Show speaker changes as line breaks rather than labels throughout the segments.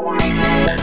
夢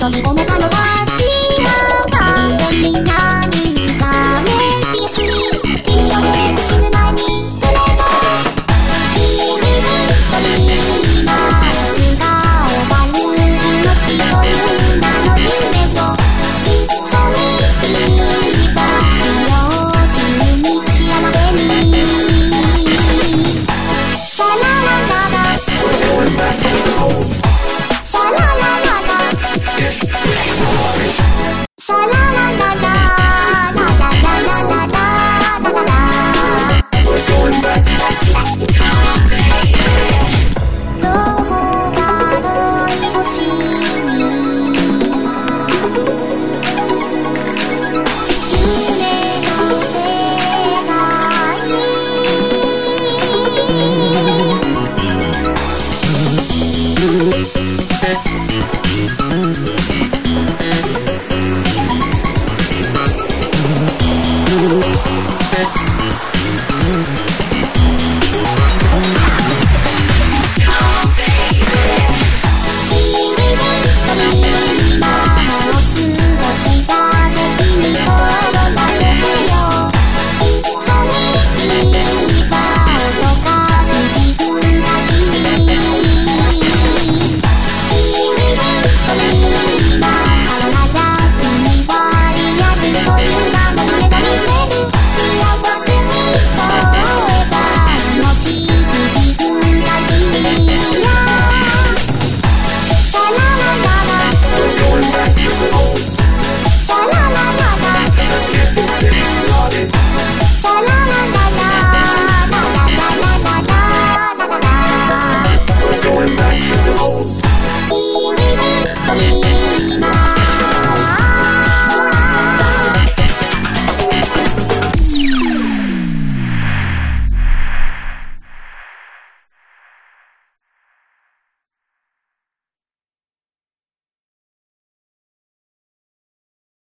Casi como Carlos